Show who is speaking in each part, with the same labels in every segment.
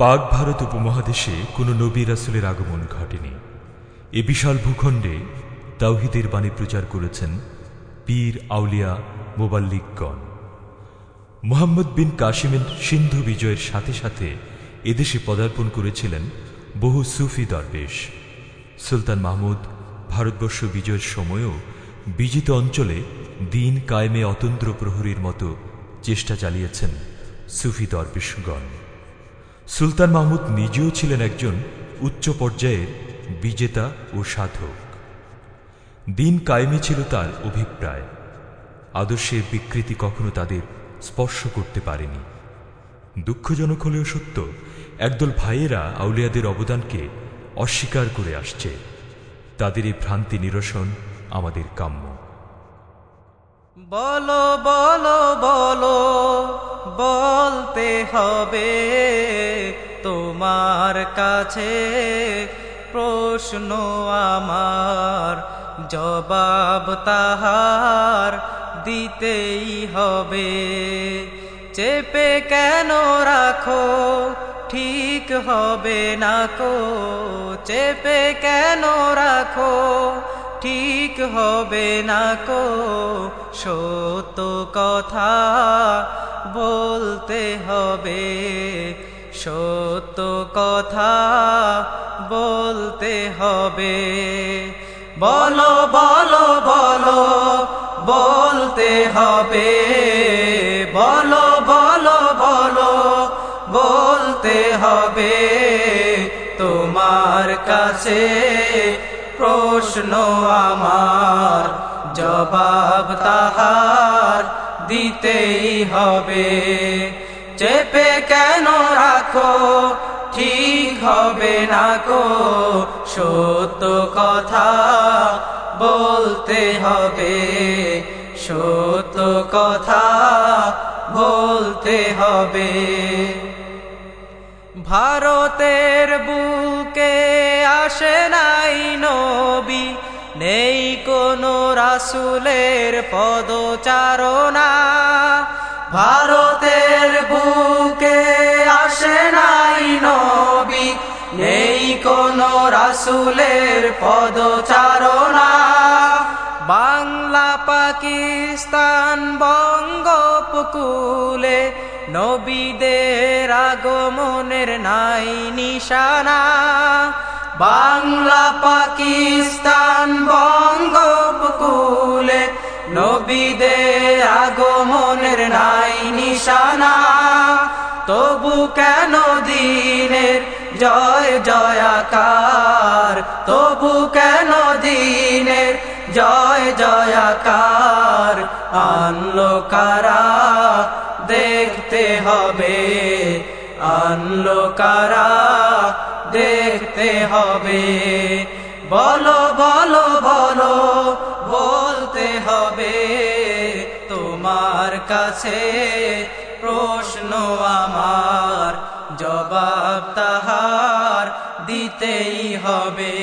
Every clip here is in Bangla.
Speaker 1: পাক ভারত উপমহাদেশে কোনো নবী রাসুলের আগমন ঘটেনি। এ বিশাল ভূখণ্ডে তাওহিদের বাণী প্রচার করেছেন পীর আউলিয়া মোবাল্লিকগণ। মোহাম্মদ বিন কাশিমের সিন্ধু বিজয়ের সাথে সাথে এদেশে পদার্পণ করেছিলেন বহু সুফি দরবেশ। সুলতান মাহমুদ ভারতবর্ষ বিজয়ের সময়ও বিজিত অঞ্চলে দিন কায়েমে অতন্ত্র প্রহরীর মতো চেষ্টা চালিয়েছেন সুফি দরবেশগণ। সুলতান মাহমুদ নিজেও ছিলেন একজন উচ্চ পর্যায়ের বিজেতা ও সাধক। দিন কায়েমে ছিল তার অভিপ্রায়। আদর্শের বিকৃতি কখনো তাদের স্পর্শ করতে পারেনি। দুঃখজনক হলেও সত্য, একদল ভাইয়েরা আউলিয়াদের অবদানকে অস্বীকার করে আসছে। তাদের এই ভ্রান্তি নিরসন আমাদের কাম্য।
Speaker 2: বলো বলো বলো, বলতে হবে তোমার কাছে প্রশ্ন আমার, জবাব তাহার দিতেই হবে। চেপে কেন রাখো, ঠিক হবে না কো? চেপে কেন রাখো? ঠিক হবে না কো, সত্য কথা বলতে হবে। সত্য কথা বলতে হবে। বলো বলো বলো, বলতে হবে। বলো বলো বলো, বলতে হবে। তোমার কাছে প্রশ্ন আমার, জবাব তাহার দিতেই হবে। চেপে কেন রাখো? ঠিক হবে না কো সত্য কথা বলতে হবে। সত্য কথা বলতে হবে। ভারতের বুকে আসে নাই নবী, নেই কোনো রাসুলের পদচারণা। ভারতের বুকে আসে নাই নবী, নেই কোনো রাসুলের পদচারণা। বাংলা, পাকিস্তান বঙ্গোপকূলে নবীদের আগমনের নাই নিশানা। বাংলা, পাকিস্তান বঙ্গোপকূলে নবীদের আগমনের নাই নিশানা। তবু কেন দিনের জয়, জয়াকার? তবু কেন দিনের জয় জয়াকার আনলো কারা দেখতে হবে, আনলো কারা দেখতে হবে। বলো বলো বলো, বলতে হবে, তোমার কাছে প্রশ্ন আমার, জবাব তাহার দিতেই হবে।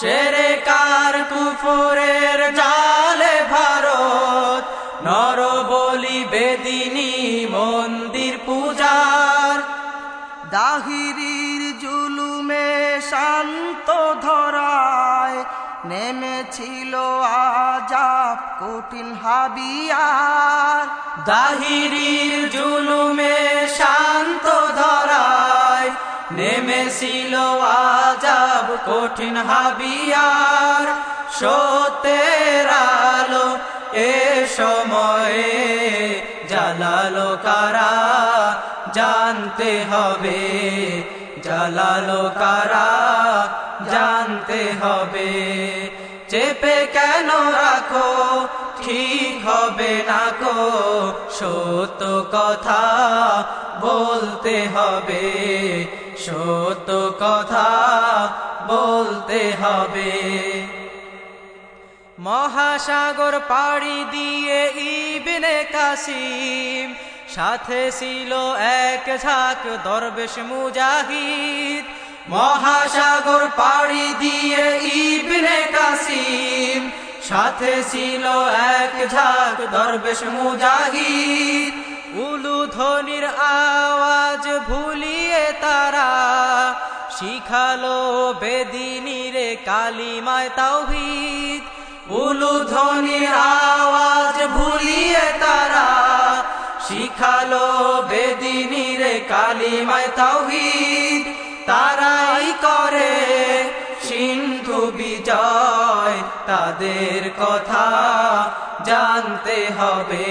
Speaker 3: শেরে কার কুফরের জালে ভারত? নর বলি বেদিনী মন্দির পূজার। দাহিরির জুলুমে শান্ত ধরায় নেমেছিল আজাব কঠিন হাবিয়ার।
Speaker 2: দাহিরির জুলুমে শান্ত ধরায় নেমেছিল আজাব, কঠিন হাবিয়ার, সত্যের আলো এ সময়ে জালালো কারা? জানতে হবে, জালালো কারা? জানতে হবে, চেপে কেন রাখো? ঠিক হবে না কো সত্য কথা বলতে হবে। সত্য কথা বলতে হবে। মহাসাগর পাড়ি দিয়ে ইবনে কাসিম, সাথে ছিল এক ঝাঁক দরবেশ মুজাহিদ। মহাসাগর পাড়ি দিয়ে ইব সাথে ছিল এক ঝাঁক দরবেশ মুজাহিদ। উলু ধ্বনির আওয়াজ ভুলিয়ে তারা শিখালো বেদিনীরে কালিমায় তাওহিদ। উলু ধ্বনির আওয়াজ ভুলিয়ে তারা শিখালো বেদিনীরে কালিমায় তাওহিদ। তারাই করে সিন্ধু বিজয়, তাদের কথা জানতে হবে।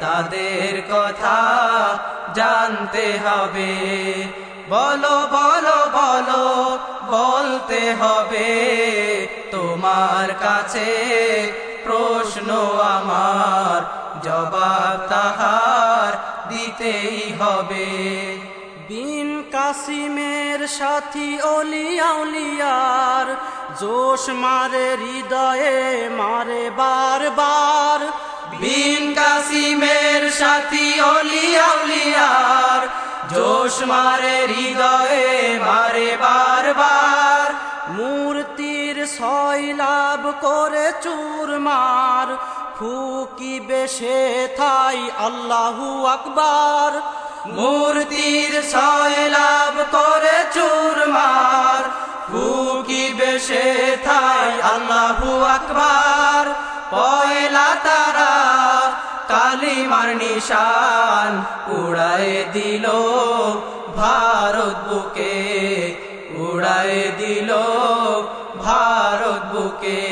Speaker 2: তাদের কথা জানতে হবে। বলো বলো বলো, বলতে হবে। তোমার কাছে প্রশ্ন আমার, জবাব তাহার দিতেই হবে। বিন কাসিমের সাথী অলিয়াউলিয়ার জোশ মারে, হৃদয়ে মারে বারবার। বিন কাসিমের সাথী অলিয়াউলিয়ার জোশ মারে হৃদয়ে, মারে বারবার। মূর্তির লাভ করে চুরমার ফুকি বেশে থাই আল্লাহু আকবার। মূর্তির লাভ করে চুরমার ফুকি বেশে থাই আল্লাহু আকবার। পয়লা তারা কালিমার নিশান উড়ায় দিল ভারত বুকে উড়ায় দিল ভারত বুকে।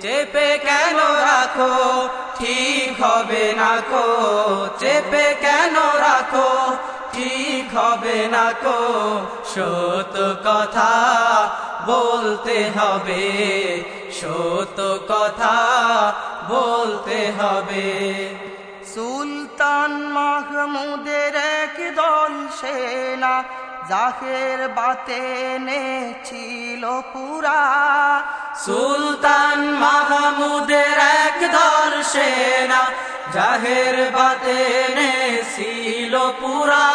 Speaker 2: চেপে কেন রাখো? ঠিক হবে না কো চেপে কেন রাখো? ঠিক হবে না কো। সত কথা বলতে হবে। সত কথা বলতে হবে।
Speaker 3: সুলতান মাহমুদের এক দল সেনা জাহের বাতে ছিল পুরা।
Speaker 2: সুলতান মাহমুদের এক দল সেনা জাহের বাতে ছিল পুরা।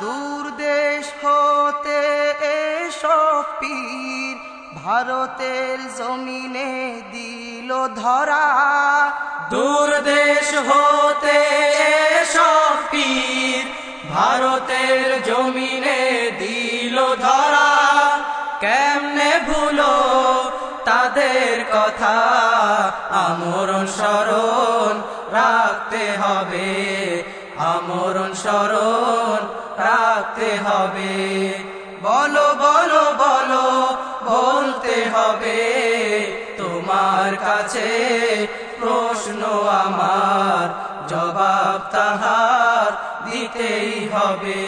Speaker 3: দূর দেশ হতে এসব পীর। ভারতের জমিনে দিল ধরা।
Speaker 2: দূর দেশ হতে এসব পীর। ভারতের জমিনে দিল ধরা। কেমনে ভুলো তাদের কথা আমরণ স্মরণ রাখতে হবে। আমরণ স্মরণ রাখতে হবে। বলো বলো বলো, বলতে হবে, তোমার কাছে প্রশ্ন আমার, জবাব তাহার দিতেই হবে।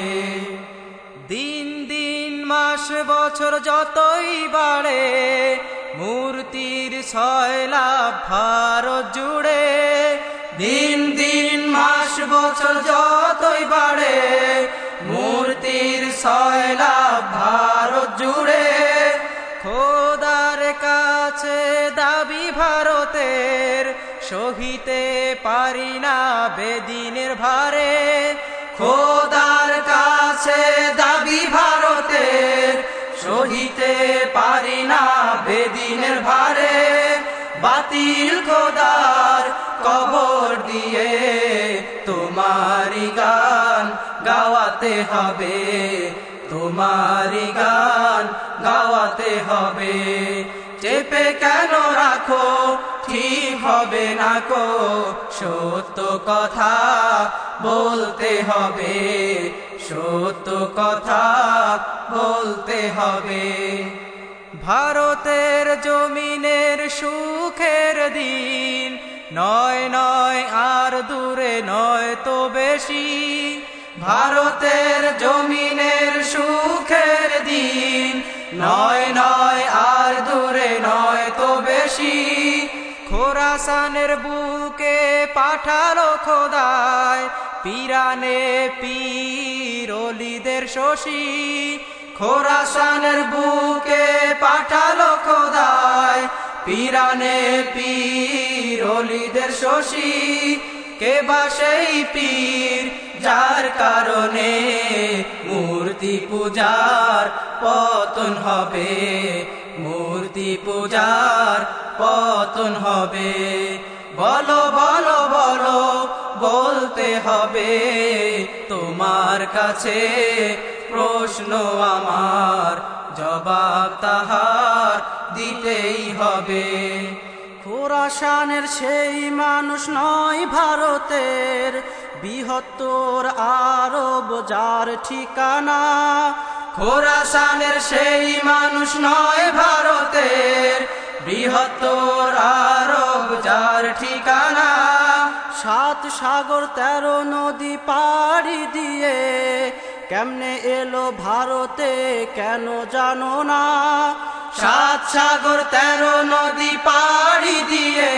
Speaker 2: দিন দিন, মাস, বছর যতই বাড়ে মূর্তির লাভ ভারত জুড়ে, দিন দিন মাস বছর যতই বাড়ে, মূর্তির লাভ ভারত জুড়ে। খোদার কাছে দাবি ভারতের, সহিতে পারি না বেদিনের ভারে। খোদার কাছে দাবি ভারতের সহিতে পারি না বেদিনের ভারে বাতিল খোদার কবর দিয়ে তোমারি গান গাওয়াতে হবে তোমারি গান গাওয়াতে হবে। চেপে কেন রাখো? ঠিক হবে না কো? সত্য কথা বলতে হবে। সত্য কথা বলতে হবে। ভারতের জমিনের সুখের দিন। নয় নয়, আর দূরে নয় তো বেশি। ভারতের জমিনের সুখের দিন। নয় নয়, আর দূরে নয় তো বেশি। খোরাসানের বুকে পাঠালো খোদায়, পিরানে পীর অলিদের শশী। খোরাসানের বুকে পাঠালো খোদায়, পিরানে পীর শশী। কে বা সেই পীর যার কারণে মূর্তি পূজার পতন হবে, মূর্তি পূজার পতন হবে। বলো বলো বলো, বলতে হবে, তোমার কাছে প্রশ্ন আমার, জবাব তাহার দিতেই হবে।
Speaker 3: খোরাসানের সেই মানুষ নয় ভারতের বৃহত্তর আরব যার ঠিকানা
Speaker 2: খোরাসানের সেই মানুষ নয় ভারতের। বৃহত্তর আরব যার ঠিকানা
Speaker 3: সাত সাগর তেরো নদী পাড়ি দিয়ে। কেমনে এলো ভারতে কেন জানো না।
Speaker 2: সাত সাগর তেরো নদী পাড়ি দিয়ে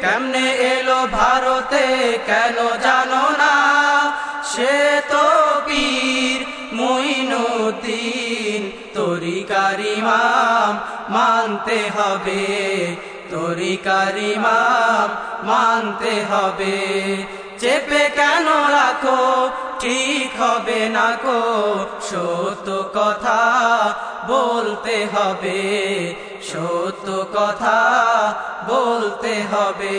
Speaker 2: কেমনে এলো ভারতে কেন জানো না? সে তো পীর মইনুদ্দিন কারি মাম মানতে হবে, তরিকার মাম মানতে হবে। চেপে কেন রাখো? ঠিক হবে না কো সত্য কথা বলতে হবে সত্য কথা বলতে হবে।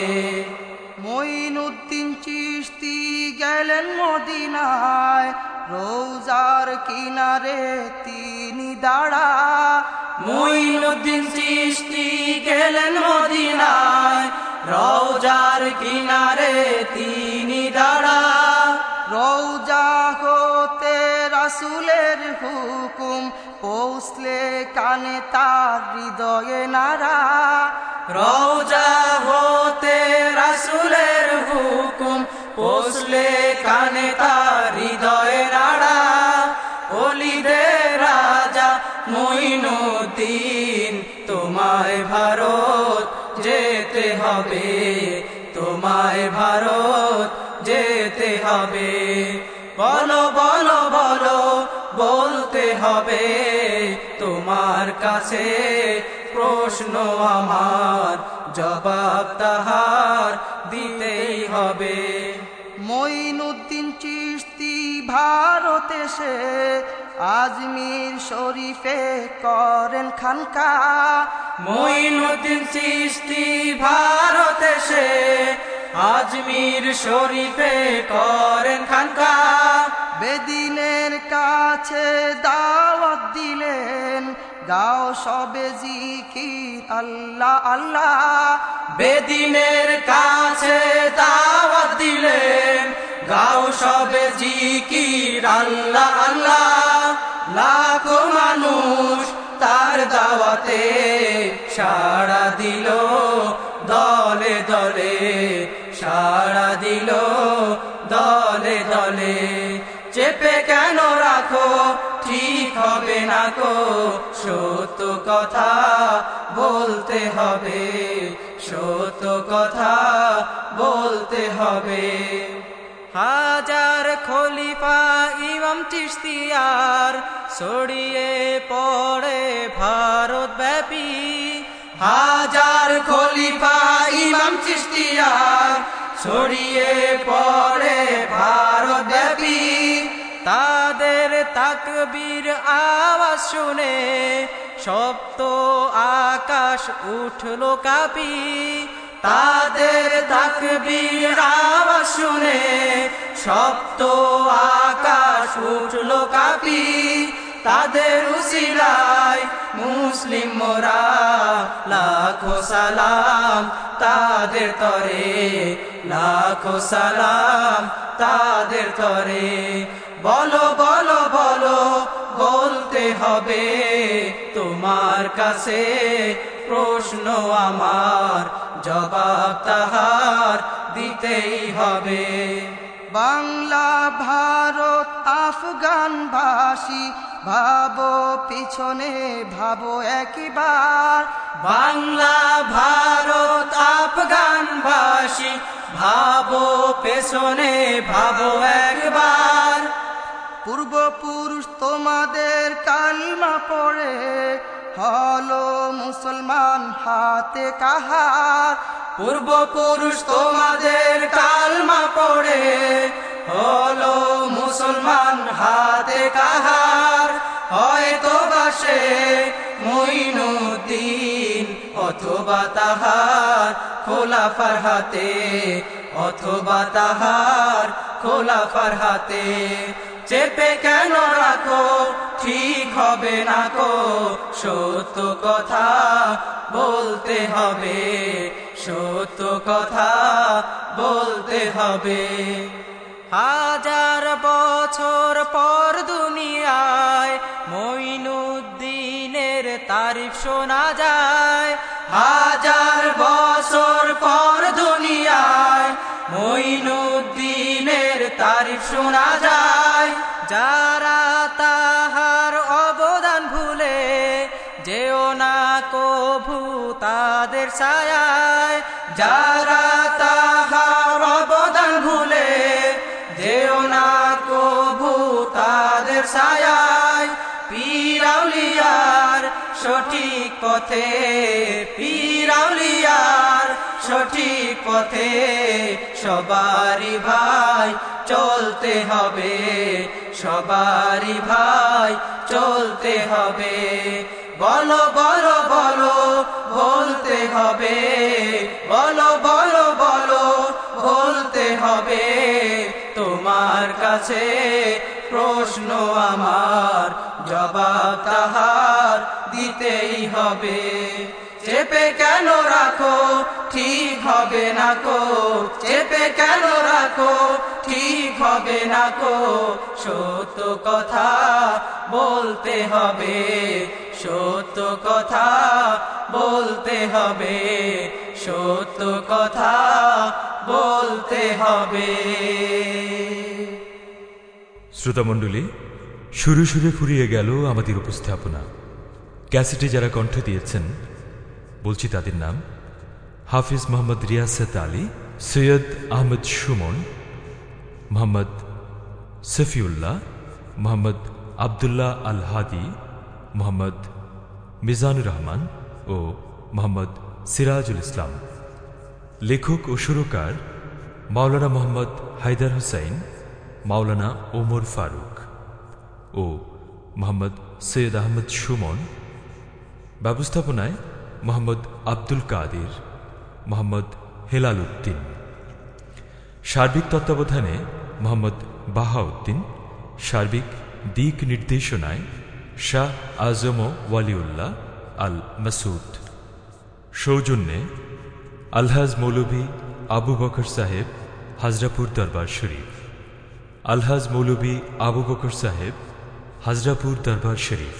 Speaker 3: মঈনুদ্দিন চিস্তি গেলেন মদিনায় রোজার কিনারে তিনি দাঁড়া।
Speaker 2: মঈনুদ্দিন চিশতি গেলেন মদিনায় রওজার কিনারে তিনি দাঁড়া।
Speaker 3: রৌজা হতে রাসুলের হুকুম পৌঁছলে কানে তার হৃদয়ে নারা
Speaker 2: রওজা তোমায় ভারত, যেতে হবে। বলো বলো বলো, বলতে হবে। তোমার কাছে প্রশ্ন আমার, জবাব তাহার দিতেই হবে।
Speaker 3: মঈনুদ্দিন চিস্তি ভারত এসে আজমির শরীফে করেন খানকা।
Speaker 2: মঈনুদ্দিন চিস্তি ভারত এসে আজমির শরীফে করেন খানকা।
Speaker 3: বেদিনের কাছে দাওয়াত দিলেন গাও সবে জিকির আল্লাহ আল্লাহ।
Speaker 2: বেদিনের কাছে দাওয়াত দিলেন গাও সবে জিকির আল্লাহ আল্লাহ। লাখো মানুষ তার দাওয়াতে সাড়া দিল দলে দলে সাড়া দিল দলে দলে। চেপে কেন রাখো? ঠিক হবে না কো সত্য কথা বলতে হবে। সত্য কথা বলতে হবে। হাজার খলিফা ইমাম চিস্তিয়ার ছড়িয়ে পড়ে ভারত ব্যাপী হাজার খলিফা ইমাম চিস্তিয়ার ছড়িয়ে পড়ে ভারত ব্যাপী। তাদের তাকবীর আওয়াজ শুনে সপ্ত আকাশ উঠল কাপি। তাদের তাকবীর আওয়াজ শুনে সপ্ত আকাশ উঠল কাপি। তাদের উসিলায় মুসলিম মোরা লাখো সালাম তাদের তরে, লাখো সালাম তাদের তরে। বলো বলো বলো, বলতে হবে তোমার কাছে প্রশ্ন আমার, জবাব তাহার দিতেই হবে।
Speaker 3: বাংলা ভারত আফগান ভাষী ভাবো পিছনে ভাবো একবার।
Speaker 2: বাংলা ভারত আফগান ভাষী ভাবো পেছনে ভাবো একবার।
Speaker 3: পূর্বপুরুষ তোমাদের কালমা পড়ে হলো মুসলমান হাতে কাহার।
Speaker 2: পূর্বপুরুষ তোমাদের কালমা পড়ে, হলো মুসলমান হাতে কাহার। হয়তো বাসে মইনুদ্দিন অথবা তাহার খোলাফার হাতে, অথবা তাহার খোলাফার হাতে। চেপে কেন রাখো? ঠিক হবে না কো? সত্য কথা বলতে হবে। সত্য কথা বলতে হবে। হাজার বছর পর দুনিয়ায় মইনুদ্দিনের তারিফ শোনা যায়। হাজার বছর পর দুনিয়ায় মইনুদ্দিনের তারিফ শোনা যায়। যারা তাহার অবদান ভুলে যেও না কভু তাদের ছায়ায়, যারা তাহার অবদান ভুলে যেও না কভু ছায়ায়। পীরাউলিয়ার সঠিক পথে, পীরাউলিয়ার সঠিক পথে সবারই ভাই চলতে হবে, সবারই ভাই চলতে হবে। বলো বলো বলো, বলতে হবে। বলো বলো বলো, বলতে হবে। তোমার কাছে প্রশ্ন আমার, জবাব তাহার দিতেই হবে। চেপে কেন রাখো? ঠিক হবে না কো? চেপে কেন রাখো? ঠিক হবে না কো? সত্য কথা বলতে হবে। সত্য কথা বলতে হবে। সত্য কথা বলতে হবে।
Speaker 1: শ্রোতামণ্ডলী সুরে সুরে ফুরিয়ে গেল আমাদের উপস্থাপনা। ক্যাসেটে যারা কণ্ঠ দিয়েছেন বলছি তাদের নাম। হাফিজ মোহাম্মদ রিয়াসত আলী, সৈয়দ আহমদ সুমন, মোহাম্মদ সফিউল্লাহ, মোহাম্মদ আবদুল্লাহ আল হাদি, মোহাম্মদ মিজানুর রহমান ও মোহাম্মদ সিরাজুল ইসলাম। লেখক ও সুরকার মাওলানা মোহাম্মদ হায়দার হুসাইন, মাওলানা ওমর ফারুক ও মোহাম্মদ সৈয়দ আহমদ সুমন। ব্যবস্থাপনায় মোহাম্মদ আব্দুল কাদির, মোহাম্মদ হেলাল উদ্দিন সার্বিক তত্ত্বাবধানে মোহাম্মদ বাহাউদ্দিন, সার্বিক দিক নির্দেশনায় শাহ আজম ওয়ালিউল্লাহ আল মাসুদ সৌজন্যে আলহাজ মৌলভী আবু বকর সাহেব হাজরাপুর দরবার শরীফ। আলহাজ মৌলভী আবু বকর সাহেব হাজরাপুর দরবার শরীফ।